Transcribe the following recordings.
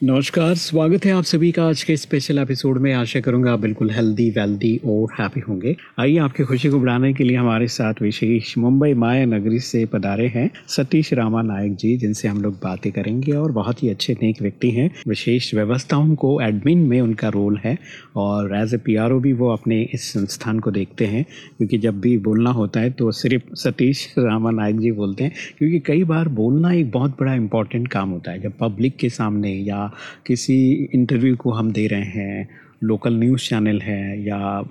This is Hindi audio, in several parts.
नमस्कार, स्वागत है आप सभी का आज के स्पेशल एपिसोड में। आशा करूँगा आप बिल्कुल हेल्दी वेल्दी और हैप्पी होंगे। आइए आपकी खुशी को बढ़ाने के लिए हमारे साथ विशेष मुंबई माया नगरी से पधारे हैं सतीश रामा नायक जी, जिनसे हम लोग बातें करेंगे और बहुत ही अच्छे नेक व्यक्ति हैं। विशेष व्यवस्थाओं को एडमिन में उनका रोल है और एज ए पी भी वो अपने इस संस्थान को देखते हैं, क्योंकि जब भी बोलना होता है तो सिर्फ़ सतीश रामा नायक जी बोलते हैं, क्योंकि कई बार बोलना एक बहुत बड़ा इंपॉर्टेंट काम होता है। जब पब्लिक के सामने या किसी इंटरव्यू को हम दे रहे हैं लोकल न्यूज़ चैनल है या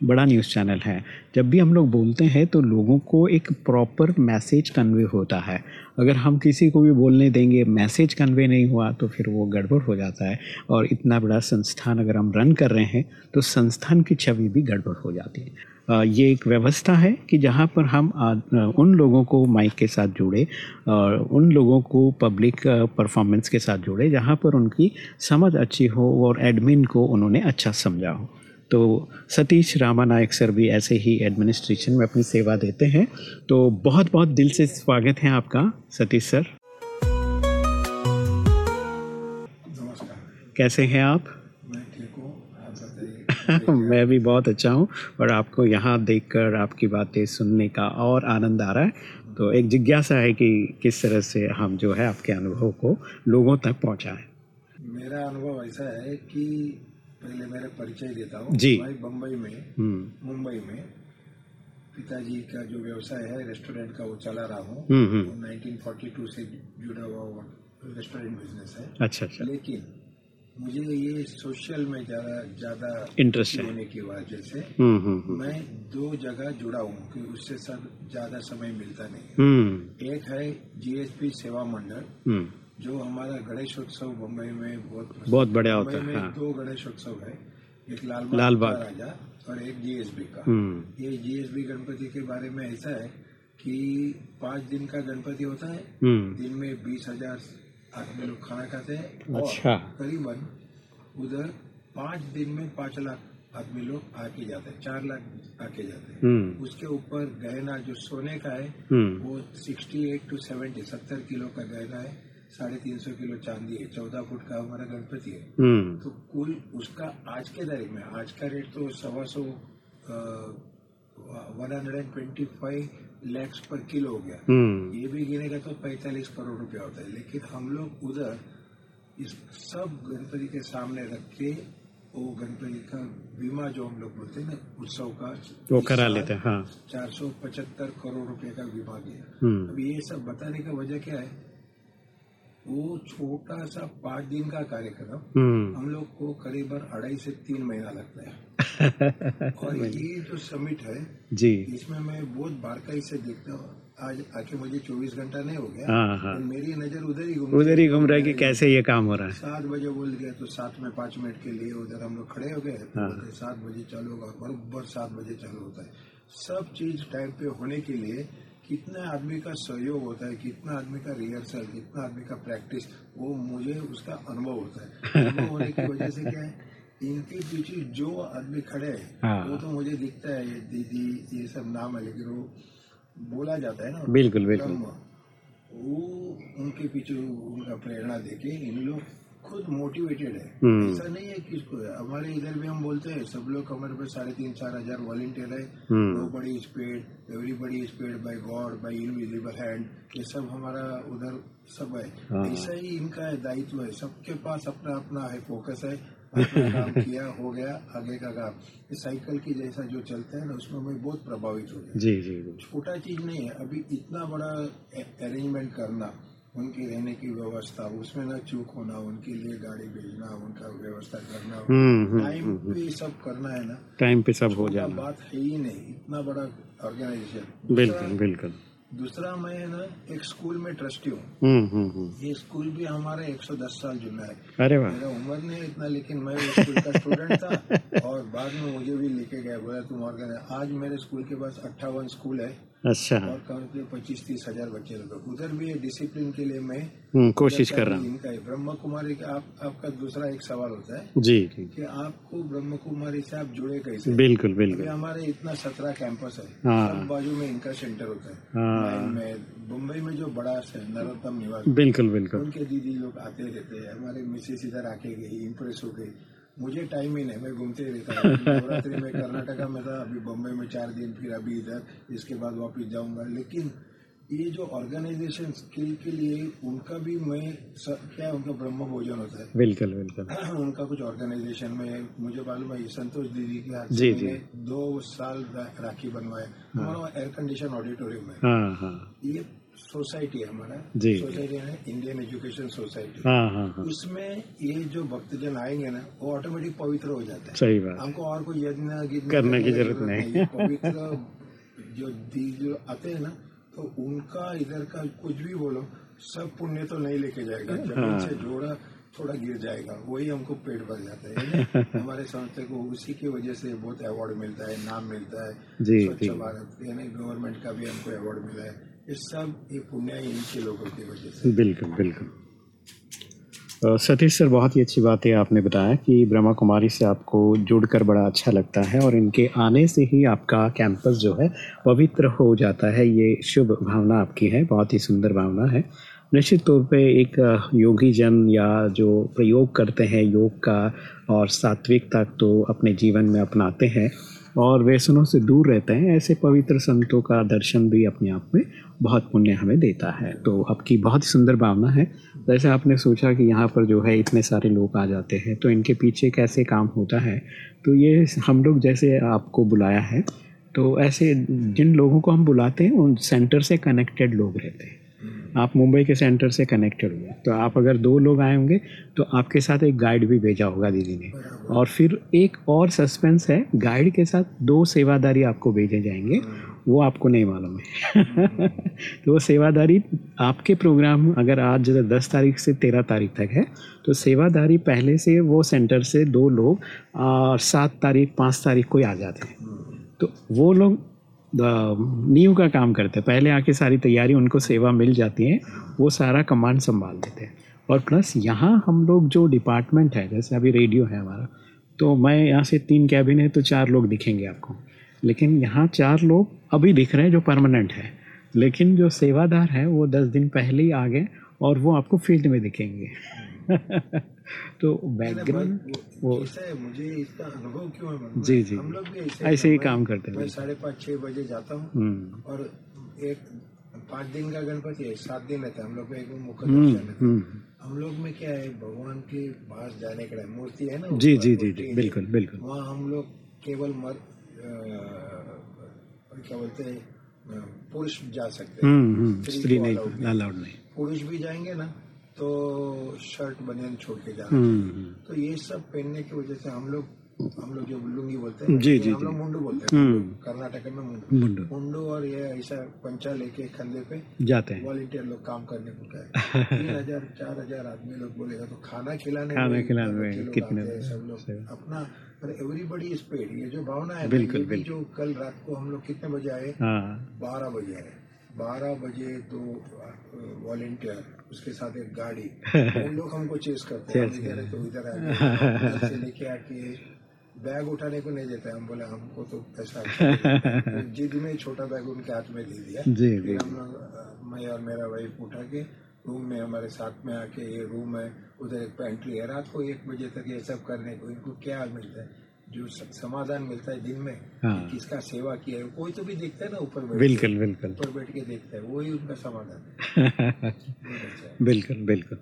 बड़ा न्यूज़ चैनल है, जब भी हम लोग बोलते हैं तो लोगों को एक प्रॉपर मैसेज कन्वे होता है। अगर हम किसी को भी बोलने देंगे मैसेज कन्वे नहीं हुआ तो फिर वो गड़बड़ हो जाता है। और इतना बड़ा संस्थान अगर हम रन कर रहे हैं तो संस्थान की छवि भी गड़बड़ हो जाती है। ये एक व्यवस्था है कि जहाँ पर हम उन लोगों को माइक के साथ जुड़े और उन लोगों को पब्लिक परफॉर्मेंस के साथ जुड़े जहाँ पर उनकी समझ अच्छी हो और एडमिन को उन्होंने अच्छा समझा हो। तो सतीश रामा नायक सर भी ऐसे ही एडमिनिस्ट्रेशन में अपनी सेवा देते हैं। तो बहुत बहुत दिल से स्वागत है आपका सतीश सर। कैसे हैं आप? मैं भी बहुत अच्छा हूँ और आपको यहाँ देखकर आपकी बातें सुनने का और आनंद आ रहा है। तो एक जिज्ञासा है कि किस तरह से हम जो है आपके अनुभव को लोगों तक पहुँचाएँ। मेरा अनुभव ऐसा है कि पहले मेरा परिचय देता हूँ। जी। बम्बई में हम्म। मुंबई में पिताजी का जो व्यवसाय है रेस्टोरेंट का वो चला रहा हूँ। हम्म, 1942 से जुड़ा हुआ रेस्टोरेंट बिज़नेस है। अच्छा अच्छा। लेकिन मुझे ये सोशल में ज़्यादा ज़्यादा इंटरेस्ट होने की वजह से हम्म, हम्म, हम्म। मैं दो जगह जुड़ा हूँ कि उससे सब ज़्यादा समय मिलता नहीं एक है जीएसपी सेवा मंडल जो हमारा गणेश उत्सव मुंबई में बहुत बहुत बढ़िया होता है में हाँ। दो गणेश उत्सव है एक लाल लाल बाग। राजा और एक जीएसबी का। ये जीएसबी गणपति के बारे में ऐसा है कि पाँच दिन का गणपति होता है दिन में बीस हज़ार आदमी लोग खाना खाते हैं और अच्छा। करीबन उधर पाँच दिन में पाँच लाख आदमी लोग आके जाते हैं चार लाख आके जाते हैं। हम्म। उसके ऊपर गहना जो सोने का है हम्म। वो सिक्सटी एट टू सेवेंटी सत्तर किलो का गहना है साढ़े तीन सौ किलो चांदी है चौदह फुट का हमारा गणपति है। हम्म। तो कुल उसका आज के तारीख में आज का रेट तो सवा सौ one hundred and twenty five lakhs पर किलो हो गया। हम्म। ये भी गिनेगा तो पैंतालीस करोड़ रुपया होता है लेकिन हम लोग उधर इस सब गणपति के सामने रख के वो गणपति का बीमा जो हम लोग बोलते हैं ना उत्सव का वो करा लेते हैं हाँ। चार सौ पचहत्तर करोड़ रुपए का बीमा किया हम्म। अब ये सब बताने का वजह क्या है? वो छोटा सा पाँच दिन का कार्यक्रम हम्म। हम लोग को करीबन अढ़ाई से तीन महीना लगता है। और ये जो समिट है जी। इसमें मैं बहुत बारकाई से देखता हूँ। आज आके मुझे 24 घंटा नहीं हो गया। हाँ हाँ। तो मेरी नज़र उधर ही घूम उधर ही घूम रहा है कि कैसे ये काम हो रहा है। सात बजे बोल गया तो सात में पाँच मिनट के लिए उधर हम लोग खड़े हो गए। तो हाँ। सात बजे चालू होगा बरोबर सात बजे चालू होता है। सब चीज़ टाइम पे होने के लिए कितना आदमी का सहयोग होता है कितना आदमी का रिहर्सल कितना आदमी का प्रैक्टिस वो मुझे उसका अनुभव होता है। अनुभव होने की वजह से क्या है? इनके पीछे जो आदमी खड़े हैं हाँ। वो तो मुझे दिखता है ये दीदी ये सब नाम है लेकिन वो बोला जाता है ना बिल्कुल, बिल्कुल। वो उनके पीछे उनका प्रेरणा देके इन लोग खुद मोटिवेटेड है हम्म। ऐसा नहीं है कि इसको हमारे इधर भी हम बोलते हैं सब लोग हमारे पास साढ़े तीन चार हज़ार वॉलेंटियर है हम्म। Nobody paid everybody paid by God by invisible hand ये सब हमारा उधर सब है हाँ। ऐसा ही इनका दायित्व है सबके पास अपना अपना है फोकस है अपना काम किया हो गया आगे का काम। ये साइकिल की जैसा जो चलता है ना उसमें मैं बहुत प्रभावित हो गया। जी जी जी। छोटा चीज़ नहीं है अभी इतना बड़ा अरेंजमेंट करना उनकी रहने की व्यवस्था उसमें ना चूक होना उनके लिए गाड़ी भेजना उनका व्यवस्था करना हम्म, हम्म, टाइम पे सब करना है ना। टाइम पे सब हो जाना। बात है ही नहीं इतना बड़ा ऑर्गेनाइजेशन बिल्कुल बिल्कुल। दूसरा मैं ना एक स्कूल में ट्रस्टी हूँ। हम्म हम्म हम्म। ये स्कूल भी हमारे 110 साल जुना है। अरे मेरा उम्र नहीं है इतना लेकिन मैं स्कूल का स्टूडेंट था और बाद में मुझे भी लेके गया बोला तुम और आज मेरे स्कूल के पास अट्ठावन स्कूल है अच्छा। और पच्चीस तीस हज़ार बच्चे लोग उधर भी डिसिप्लिन के लिए मैं हम्म कोशिश कर रहा हूँ। इनका ब्रह्म कुमारी का आप, आपका दूसरा एक सवाल होता है जी। कि आपको ब्रह्म कुमारी से आप जुड़े कैसे? बिल्कुल बिल्कुल। हमारे इतना सत्रह कैंपस है। हाँ। सब बाजू में इनका सेंटर होता है। हाँ। मुंबई में जो बड़ा है नरोत्तम निवास। बिल्कुल बिल्कुल। उनके दीदी लोग आते रहते हैं। हमारे मिसेस इधर आके गई इम्प्रेस हो गई मुझे टाइम ही नहीं मैं घूमते ही रहता हूँ। नवरात्रि में कर्नाटका में था अभी बम्बई में चार दिन फिर अभी इधर इसके बाद वापिस जाऊँगा। लेकिन ये जो ऑर्गेनाइजेशन के, के लिए उनका भी मैं क्या उनका ब्रह्म भोजन होता है। बिल्कुल बिल्कुल। उनका कुछ ऑर्गेनाइजेशन में मुझे मालूम है संतोष दीदी के हाथ जी, जी। दो साल राखी बनवाए हमारा एयर कंडीशन ऑडिटोरियम है। हाँ हाँ। ये सोसाइटी है हमारा। जी। सोसाइटी है इंडियन एजुकेशन सोसाइटी। हाँ हाँ हाँ। उसमें ये जो भक्तजन आएँगे ना वो ऑटोमेटिक पवित्र हो जाता है। सही बात। हमको और कोई यज्ञ करने की ज़रूरत नहीं। पवित्र जो दी जो आते हैं ना तो उनका इधर का कुछ भी बोलो सब पुण्य तो नहीं लेके जाएगा। ज़मीन। से जोड़ा थोड़ा गिर जाएगा। वही हमको पेट भर जाता है हमारे संस्था को उसी की वजह से बहुत अवार्ड मिलता है नाम मिलता है। स्वच्छ भारत यानी गवर्नमेंट का भी हमको अवार्ड मिला है। सब इनके लोगों की बिल्कुल बिल्कुल। सतीश सर, बहुत ही अच्छी बात है आपने बताया कि ब्रह्मा कुमारी से आपको जुड़कर बड़ा अच्छा लगता है और इनके आने से ही आपका कैंपस जो है पवित्र हो जाता है। ये शुभ भावना आपकी है, बहुत ही सुंदर भावना है। निश्चित तौर पे एक योगी जन या जो प्रयोग करते हैं योग का और सात्विकता तो अपने जीवन में अपनाते हैं। और व्यसनों से दूर रहते हैं, ऐसे पवित्र संतों का दर्शन भी अपने आप में बहुत पुण्य हमें देता है। तो आपकी बहुत ही सुंदर भावना है। जैसे आपने सोचा कि यहाँ पर जो है इतने सारे लोग आ जाते हैं तो इनके पीछे कैसे काम होता है? तो ये हम लोग जैसे आपको बुलाया है तो ऐसे जिन लोगों को हम बुलाते हैं, उन सेंटर से कनेक्टेड लोग रहते हैं। आप मुंबई के सेंटर से कनेक्टेड हुए तो आप अगर दो लोग आए होंगे तो आपके साथ एक गाइड भी भेजा होगा दीदी ने। और फिर एक और सस्पेंस है गाइड के साथ दो सेवादारी आपको भेजे जाएँगे। वो आपको नहीं मालूम है। तो वो सेवादारी आपके प्रोग्राम अगर आज दस तारीख से तेरह तारीख तक है तो सेवादारी पहले से वो सेंटर से दो लोग सात तारीख, पाँच तारीख को ही आ जाते हैं। तो वो लोग नींव का काम करते हैं। पहले आके सारी तैयारी उनको सेवा मिल जाती है, वो सारा कमांड संभाल देते हैं। और प्लस यहाँ हम लोग जो डिपार्टमेंट है, जैसे अभी रेडियो है हमारा तो मैं यहाँ से तीन कैबिन है तो चार लोग दिखेंगे आपको। लेकिन यहाँ चार लोग अभी दिख रहे हैं जो परमानेंट है। लेकिन जो सेवादार है, वो दस दिन पहले ही आ गए और वो आपको फ़ील्ड में दिखेंगे। तो बैकग्राउंड वो मुझे इसका अनुभव क्यों है जी, जी। हम लोग भी ऐसे ऐसे ही काम करते हैं मैं साढ़े पाँच छह बजे जाता हूँ हम्म। और एक पाँच दिन का गणपति है सात दिन रहता है। हम लोग एक मुख्य हम्म हम्म। हम लोग में क्या है भगवान के पास जाने का मूर्ति है ना जी जी जी जी बिल्कुल बिल्कुल। वहाँ हम लोग केवल मर अ, क्या बोलते हैं पुरुष जा सकते हैं। स्त्री नहीं। अलाउड नहीं। पुरुष भी जाएँगे ना तो शर्ट बनियान छोड़ के जाना हम्म हम्म, तो ये सब पहनने की वजह से हम लोग हम लोग जो लुंगी बोलते हैं जी, जी, हम लोग मुंडू बोलते हैं। हम्म। कर्नाटक में मुंडू। मुंडू। और ये ऐसा पंचा लेके कंधे पे जाते हैं। वॉलेंटियर लोग काम करने को कहे। तीन हज़ार चार हज़ार आदमी लोग बोलेगा तो खाना खिलाने खाना खिलाने कितने सब लोग। अपना पर एवरीबडी इज़ पेड ये जो भावना है बिल्कुल। जो कल रात को हम लोग कितने बजे आए? हाँ। बारह बजे आए। बारह बजे दो वॉलेंटियर उसके साथ एक गाड़ी। वो लोग हमको चेस करते हैं। इधर है तो इधर आ से लेके आके बैग उठाने को नहीं देते। हम बोले हमको तो पैसा तो जिद में छोटा बैग उनके हाथ में दे दिया जी जी हम लोग मैं और मेरा वाइफ उठा के रूम में हमारे साथ में आके ये रूम है उधर एक पेंट्री है। रात को एक बजे तक ये सब करने को इनको क्या मिलता है? जो समाधान मिलता है दिन में हाँ। किसका सेवा किया है कोई तो भी देखता है ना ऊपर बैठ बिल्कुल बिल्कुल। ऊपर बैठ के देखता है वही उनका समाधान। बिल्कुल बिल्कुल।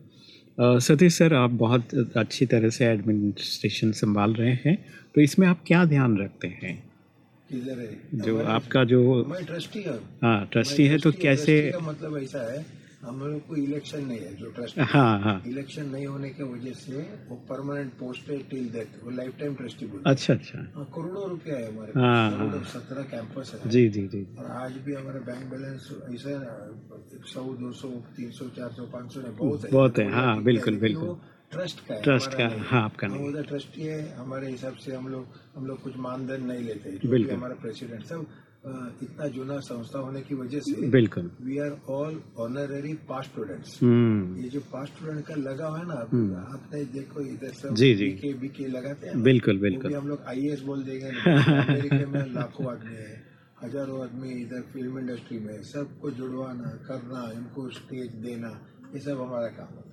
सतीश सर आप बहुत अच्छी तरह से एडमिनिस्ट्रेशन संभाल रहे हैं तो इसमें आप क्या ध्यान रखते हैं? किधर है? जो आपका जो मैं ट्रस्टी हूँ। हाँ ट्रस्टी है तो कैसे मतलब ऐसा है हम लोग को इलेक्शन नहीं है जो ट्रस्ट हाँ। हाँ इलेक्शन नहीं होने की वजह से वो परमानेंट पोस्ट है टिल डेथ वो लाइफ टाइम ट्रस्टी बोलते अच्छा अच्छा। करोड़ों रुपया है हमारे हाँ, हाँ। सत्रह कैंपस है। जी जी जी। और आज भी हमारा बैंक बैलेंस ऐसा है सौ दो सौ तीन सौ चार सौ पाँच सौ बहुत है। बहुत है, हाँ, बिल्कुल, बिल्कुल। ट्रस्ट का ट्रस्ट का, हाँ, आपका हम। उधर ट्रस्टी है हमारे हिसाब से हम लोग हम लोग कुछ मानदंड नहीं लेते बिल्कुल। हमारा प्रेसिडेंट सब इतना जुना संस्था होने की वजह से बिल्कुल। We are all honorary pass students हम्म। ये जो पास स्टूडेंट का लगा हुआ है ना आपने देखो इधर सब जी, जी। बीके बीके लगाते हैं। बिल्कुल बिल्कुल। हम लोग आईएएस बोल देंगे। अमेरिका में लाखों आदमी है हज़ारों आदमी इधर फ़िल्म इंडस्ट्री में। सबको जुड़वाना करना इनको स्टेज देना ये सब हमारा काम है।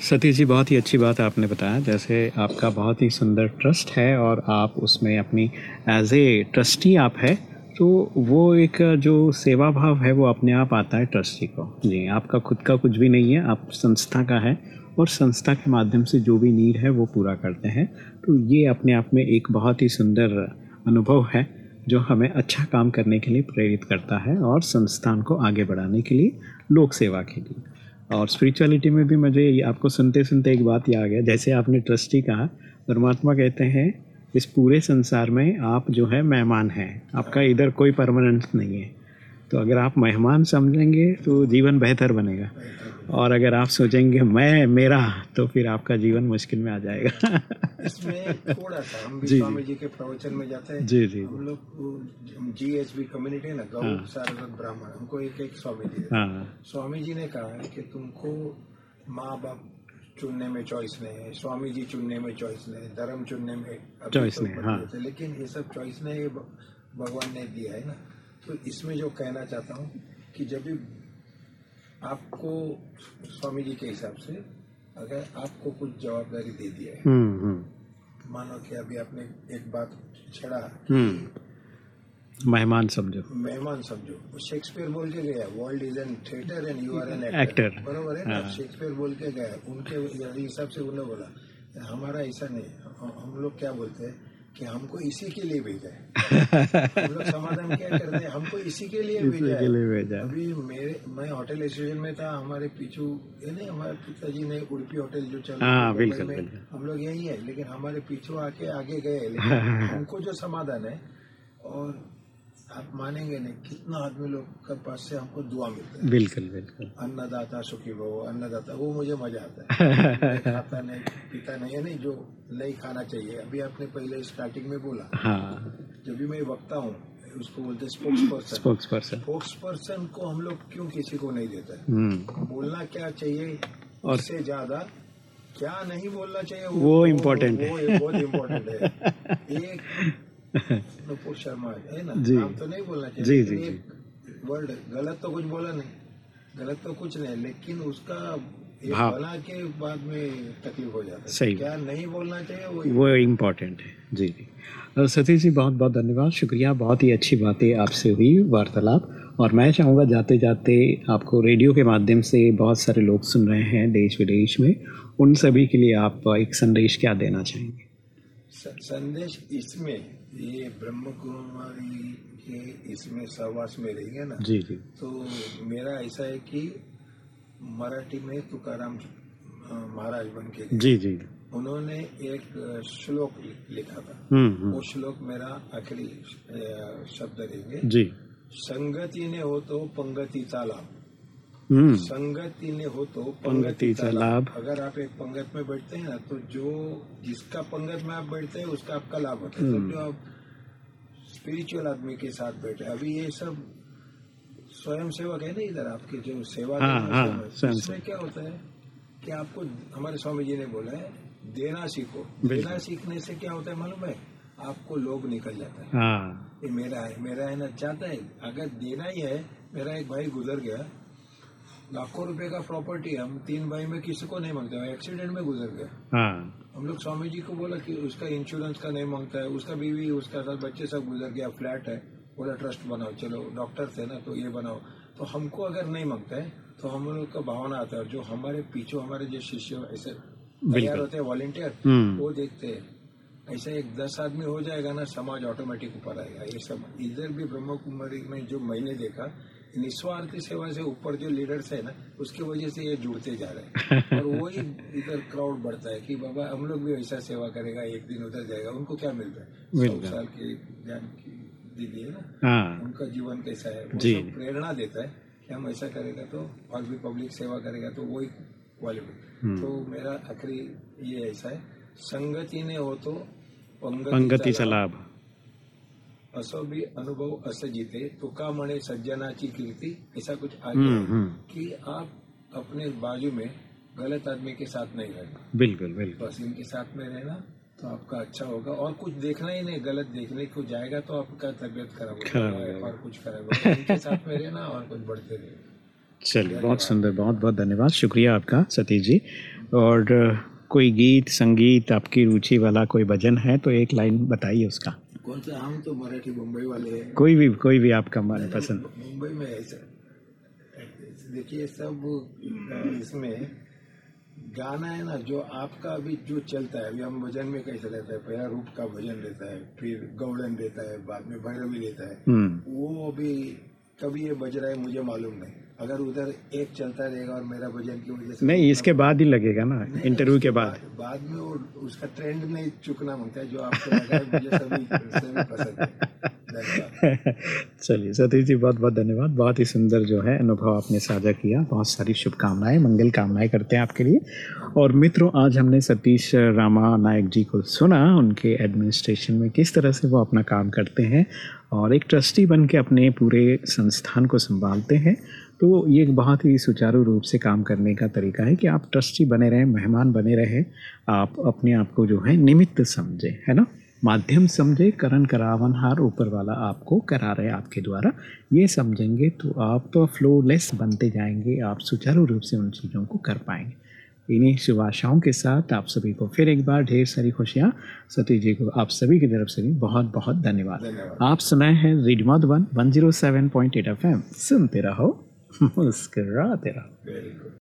सतीश जी, बहुत ही अच्छी बात आपने बताया। जैसे आपका बहुत ही सुंदर ट्रस्ट है और आप उसमें अपनी एज ए ट्रस्टी आप है तो वो एक जो सेवा भाव है, वो अपने आप आता है ट्रस्टी को। जी, आपका खुद का कुछ भी नहीं है, आप संस्था का है और संस्था के माध्यम से जो भी नीड है, वो पूरा करते हैं। तो ये अपने आप में एक बहुत ही सुंदर अनुभव है, जो हमें अच्छा काम करने के लिए प्रेरित करता है और संस्थान को आगे बढ़ाने के लिए लोक सेवा के लिए। और स्पिरिचुअलिटी में भी मुझे आपको सुनते सुनते एक बात याद आ गया। जैसे आपने ट्रस्टी कहा, परमात्मा कहते हैं, इस पूरे संसार में आप जो है मेहमान हैं। आपका इधर कोई परमानेंस नहीं है। तो अगर आप मेहमान समझेंगे तो जीवन बेहतर बनेगा। और अगर आप सोचेंगे मैं मेरा तो फिर आपका जीवन मुश्किल में आ जाएगा। इसमें थोड़ा सा हम भी जी, स्वामी जी के प्रवचन में जाते हैं। जी जी। हम लोग जी एस बी कम्युनिटी है ना गौ हाँ। सारस्वत ब्राह्मण हमको एक एक स्वामी जी। हाँ। स्वामी जी ने कहा है कि तुमको माँ बाप चुनने में चॉइस नहीं है स्वामी जी चुनने में चॉइस नहीं है धर्म चुनने में चॉइस तो नहीं, बदले हाँ। लेकिन ये सब चॉइस नहीं भगवान ने दिया है ना। तो इसमें जो कहना चाहता हूँ कि जब भी आपको स्वामी जी के हिसाब से अगर आपको कुछ जवाबदारी दे दिया है हम्म हम्म। मानो कि अभी आपने एक बात छड़ा हम्म। मेहमान समझो। मेहमान समझो। शेक्सपियर बोल के गया world is an theatre and you are an actor बरोबर है ना? हाँ। शेक्सपियर बोल के गया उनके हिसाब से उन्होंने बोला हमारा ऐसा नहीं हम लोग क्या बोलते हैं? कि हमको इसी के लिए भेजा है। हम लोग समाधान क्या करते हैं? हमको इसी के लिए भेजा के है। लिए भेजा अभी मेरे मैं होटल एसोसिएशन में था हमारे पीछू ये नहीं हमारे पिताजी ने उड़पी होटल जो चल हाँ, बिल्कुल। हम लोग यही है लेकिन हमारे पीछू आके आगे गए लेकिन हमको जो समाधान है और आप मानेंगे नहीं कितना आदमी लोग के पास से हमको दुआ मिलता है। बिल्कुल बिल्कुल। अन्नदाता सुखी भव अन्नदाता वो मुझे मज़ा आता है। मैं खाता नहीं पीता नहीं है नहीं जो नहीं खाना चाहिए। अभी आपने पहले स्टार्टिंग में बोला हाँ। जब भी मैं वक्ता हूँ उसको बोलते spokesperson spokesperson spokesperson को हम लोग क्यों किसी को नहीं देता? है हम्म। बोलना क्या चाहिए? और- उससे ज़्यादा क्या नहीं बोलना चाहिए? वो है। वो है, बहुत इम्पोर्टेंट है। एक नुपुर शर्मा है ना? जी। नाम तो नहीं बोलना चाहिए जी, जी, वर्ड गलत तो कुछ बोला नहीं। गलत तो कुछ नहीं लेकिन उसका भाव। बना के बाद में तकलीफ़ हो जाता है। सही। क्या नहीं बोलना चाहिए वो वो इम्पोर्टेंट है। जी जी। सतीश जी बहुत बहुत धन्यवाद। शुक्रिया बहुत ही अच्छी बातें आपसे हुई वार्तालाप। और मैं चाहूँगा जाते जाते आपको रेडियो के माध्यम से बहुत सारे लोग सुन रहे हैं देश विदेश में। उन सभी के लिए आप एक संदेश क्या देना चाहेंगे? संदेश इसमें ये ब्रह्म कुमारी के इसमें सहवास में रहेंगे ना? जी जी। तो मेरा ऐसा है कि मराठी में तुकाराम महाराज बन के जी जी। उन्होंने एक श्लोक लिखा था। हम्म हम्म, वो श्लोक मेरा आखिरी शब्द रहेंगे। जी। संगति ने हो तो पंगति होतो पंगतीचा लाभ हम्म संगतीने होतो पंगतीचा लाभ. अगर आप एक पंगत में बैठते हैं ना तो जो जिसका पंगत में आप बैठते हैं उसका आपका लाभ होता है। हम्म। समझो आप स्पिरिचुअल आदमी के साथ बैठे अभी ये सब स्वयं सेवक है ना इधर आपके जो सेवा हाँ, हाँ, इसमें क्या होता है कि आपको हमारे स्वामी जी ने बोला है देना सीखो। देना सीखने से क्या होता है मालूम है? आपको लोग निकल जाता है। हाँ। ये मेरा है मेरा है ना चाहता है अगर देना ही है मेरा एक भाई गुजर गया लाखों रुपए का प्रॉपर्टी हम तीन भाई में किसी को नहीं मांगते एक्सीडेंट में गुजर गया हाँ। हम लोग स्वामी जी को बोला कि उसका इंश्योरेंस का नहीं माँगता है उसका बीवी उसका साथ बच्चे सब गुजर गया फ्लैट है बोला ट्रस्ट बनाओ चलो डॉक्टर थे ना तो ये बनाओ। तो हमको अगर नहीं माँगता है तो हम लोग का भावना आता है जो हमारे पीछे हमारे जो शिष्य ऐसे तैयार होते हैं वॉलेंटियर हम्म। वो देखते हैं ऐसा एक दस आदमी हो जाएगा ना समाज ऑटोमेटिक ऊपर आएगा। ये सब इधर भी ब्रह्म कुमारी में जो मैंने देखा निस्वार्थी सेवा से ऊपर जो लीडर्स है ना उसकी वजह से ये जुड़ते जा रहे हैं। और वही इधर क्राउड बढ़ता है कि बाबा हम लोग भी ऐसा सेवा करेगा एक दिन उधर जाएगा उनको क्या मिलता है? सौ साल की ज्ञान की दीदी है ना हाँ। उनका जीवन कैसा है? वो सब प्रेरणा देता है कि हम ऐसा करेगा तो और भी पब्लिक सेवा करेगा तो वही क्वालिटी हम्म. तो मेरा आखिरी ये ऐसा है संगतीने होतो पंगतीचा पंगतीचा लाभ. लाभ। असो भी अनुभव असं जिते तुका म्हणे सज्जनाची कीर्ती ऐसा कुछ आ हम्म, गया हम्म. कि आप अपने बाजू में गलत आदमी के साथ नहीं रहना। बिल्कुल बिल्कुल। बस इनके साथ में रहना तो आपका अच्छा होगा और कुछ देखना ही नहीं गलत देखने को जाएगा तो आपका तबीयत खराब हो जाएगा जाएगा। और कुछ खराब होगा। इनके साथ में रहना और कुछ बढ़ते रहेगा चलिए बहुत सुंदर बहुत बहुत धन्यवाद। शुक्रिया आपका सतीश जी। और कोई गीत संगीत आपकी रुचि वाला कोई भजन है तो एक लाइन बताइए उसका। कौन सा हम तो मराठी मुंबई वाले हैं? कोई भी कोई भी आपका मन पसंद। मुंबई में ऐसा देखिए सब इसमें गाना है ना जो आपका अभी जो चलता है अभी हम भजन में कैसे रहता है पहला रूप का भजन रहता है फिर गौड़न रहता है बाद में भैरवी रहता है हम्म। वो अभी कभी ये बज रहा है मुझे मालूम नहीं। अगर उधर एक चलता रहेगा और मेरा भजन की वजह से नहीं इसके बाद ही लगेगा ना इंटरव्यू के बाद। बाद में वो उसका ट्रेंड नहीं चुकना माँगता है जो आपको लगा है मुझे सभी सभी पसंद है। चलिए सतीश जी बहुत बहुत धन्यवाद। बहुत ही सुंदर जो है अनुभव आपने साझा किया। बहुत सारी शुभकामनाएँ मंगल कामनाएँ करते हैं आपके लिए। और मित्रों आज हमने सतीश रामा नायक जी को सुना उनके एडमिनिस्ट्रेशन में किस तरह से वो अपना काम करते हैं और एक ट्रस्टी बन के अपने पूरे संस्थान को संभालते हैं। तो ये एक बहुत ही सुचारू रूप से काम करने का तरीका है कि आप ट्रस्टी बने रहें मेहमान बने रहें आप अपने आप को जो है निमित्त समझें है ना? माध्यम समझे करण करावन हार ऊपर वाला आपको करा रहे आपके द्वारा। ये समझेंगे तो आप तो फ्लोलेस बनते जाएँगे आप सुचारू रूप से उन चीज़ों को कर पाएँगे। इन्हीं शुभ आशाओं के साथ आप सभी को फिर एक बार ढेर सारी खुशियाँ। सतीश जी को आप सभी की तरफ़ से भी बहुत बहुत धन्यवाद। आप सुनाए हैं radio Madhuban one zero seven point eight F M सुनते रहो। मुस्कराते रहो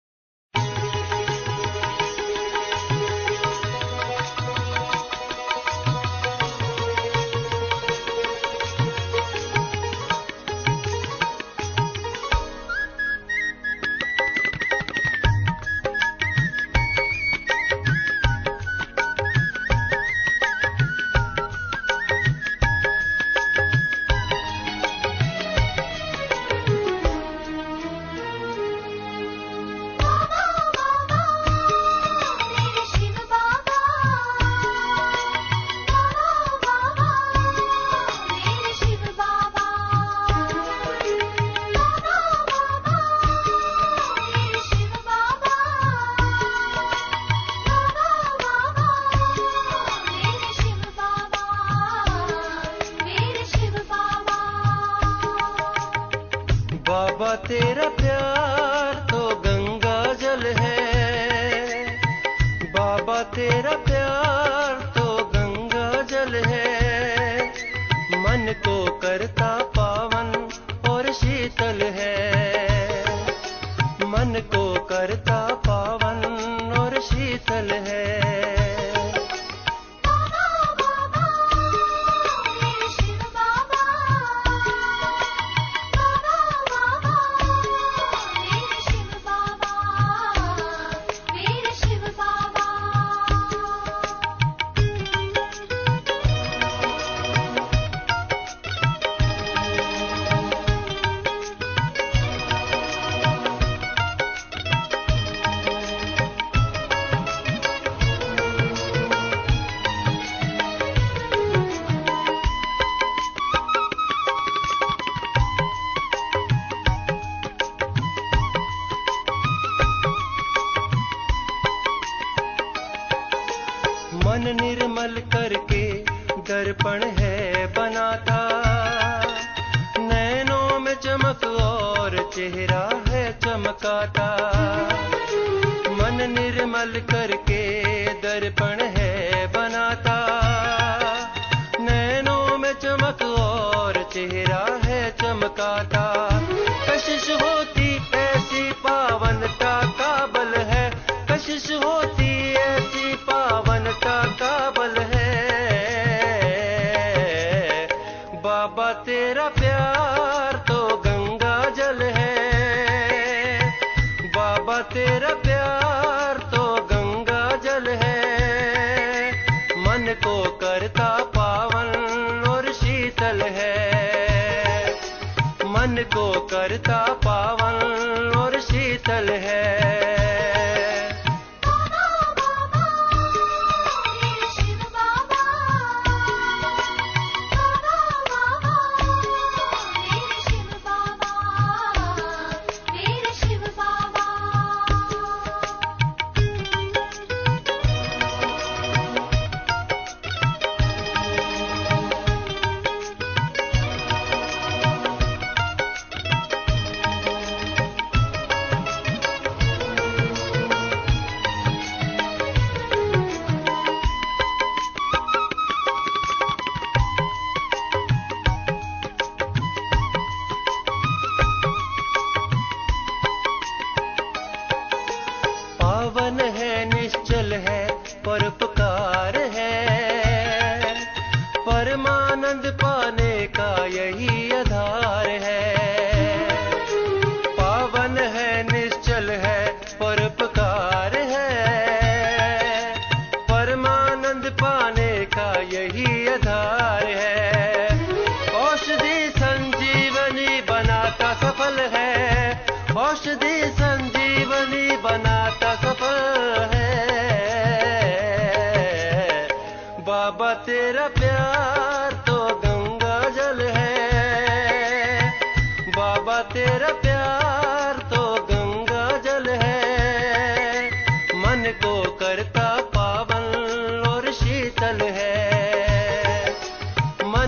तेरा प्यार परमानंद पाने का यही आधार है।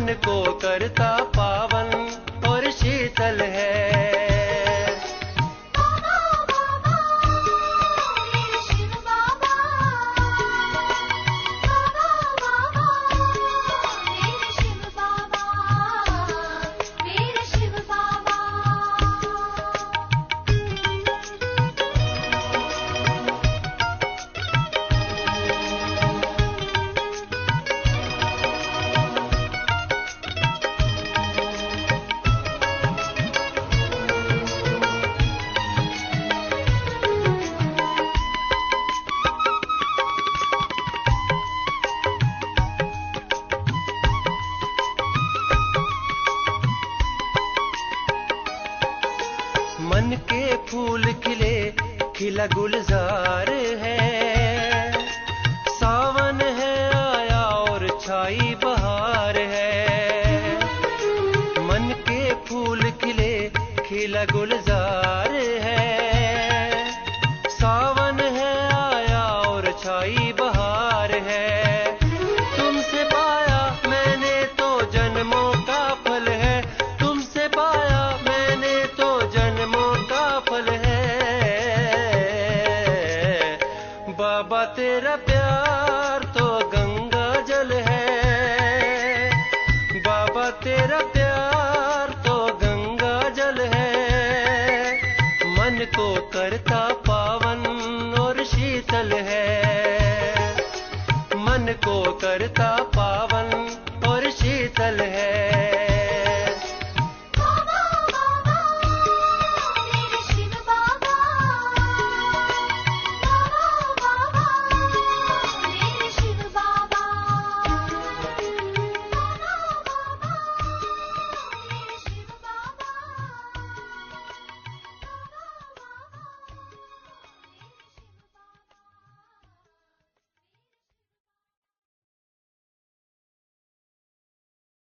मन को करता पावन और शीतल है। खिला गुलजार है। तेरा प्यार तो गंगा जल है। मन को करता पावन और शीतल है। मन को करता